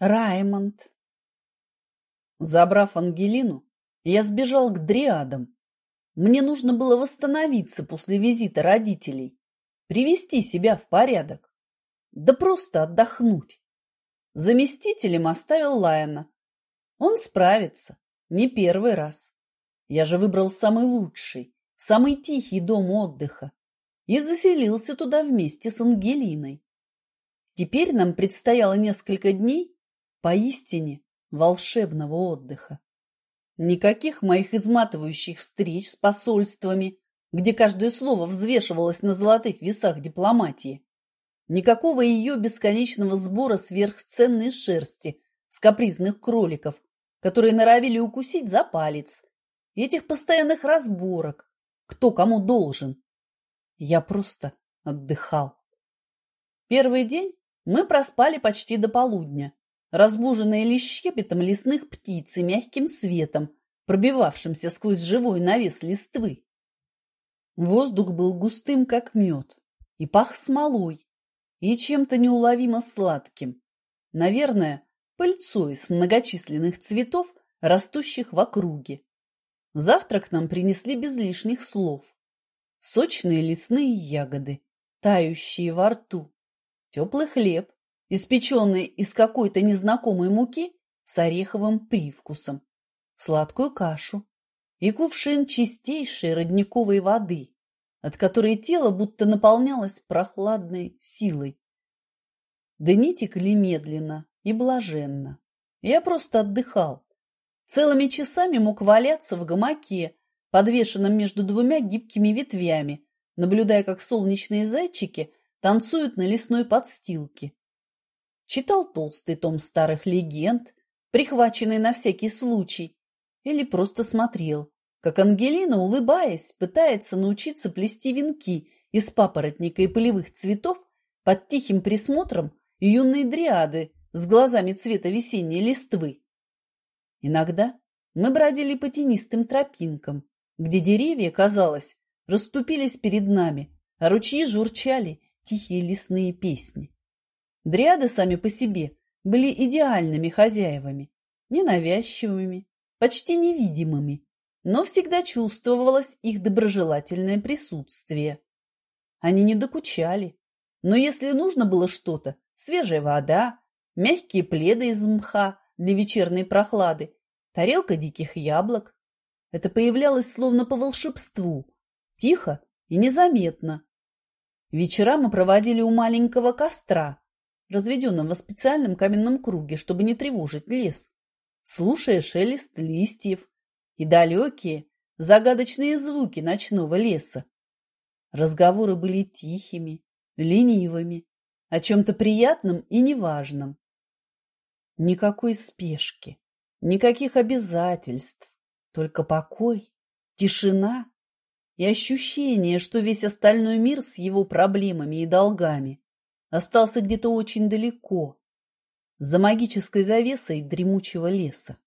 Раймонд. Забрав Ангелину, я сбежал к дриадам. Мне нужно было восстановиться после визита родителей, привести себя в порядок, да просто отдохнуть. Заместителем оставил Лайена. Он справится, не первый раз. Я же выбрал самый лучший, самый тихий дом отдыха и заселился туда вместе с Ангелиной. Теперь нам предстояло несколько дней поистине волшебного отдыха. Никаких моих изматывающих встреч с посольствами, где каждое слово взвешивалось на золотых весах дипломатии. Никакого ее бесконечного сбора сверхценной шерсти с капризных кроликов, которые норовили укусить за палец. этих постоянных разборок, кто кому должен. Я просто отдыхал. Первый день мы проспали почти до полудня разбуженные лишь щебетом лесных птиц и мягким светом, пробивавшимся сквозь живой навес листвы. Воздух был густым, как мед, и пах смолой, и чем-то неуловимо сладким. Наверное, пыльцой с многочисленных цветов, растущих в округе. Завтрак нам принесли без лишних слов. Сочные лесные ягоды, тающие во рту, теплый хлеб, испеченный из какой-то незнакомой муки с ореховым привкусом, сладкую кашу и кувшин чистейшей родниковой воды, от которой тело будто наполнялось прохладной силой. Дни текли медленно и блаженно. Я просто отдыхал. Целыми часами мог валяться в гамаке, подвешенном между двумя гибкими ветвями, наблюдая, как солнечные зайчики танцуют на лесной подстилке читал толстый том старых легенд, прихваченный на всякий случай, или просто смотрел, как Ангелина, улыбаясь, пытается научиться плести венки из папоротника и полевых цветов под тихим присмотром юной дриады с глазами цвета весенней листвы. Иногда мы бродили по тенистым тропинкам, где деревья, казалось, расступились перед нами, а ручьи журчали тихие лесные песни. Дриады сами по себе были идеальными хозяевами, ненавязчивыми, почти невидимыми, но всегда чувствовалось их доброжелательное присутствие. Они не докучали, но если нужно было что-то, свежая вода, мягкие пледы из мха для вечерней прохлады, тарелка диких яблок, это появлялось словно по волшебству, тихо и незаметно. Вечера мы проводили у маленького костра, разведенном в специальном каменном круге, чтобы не тревожить лес, слушая шелест листьев и далекие, загадочные звуки ночного леса. Разговоры были тихими, ленивыми, о чем-то приятном и неважном. Никакой спешки, никаких обязательств, только покой, тишина и ощущение, что весь остальной мир с его проблемами и долгами остался где-то очень далеко, за магической завесой дремучего леса.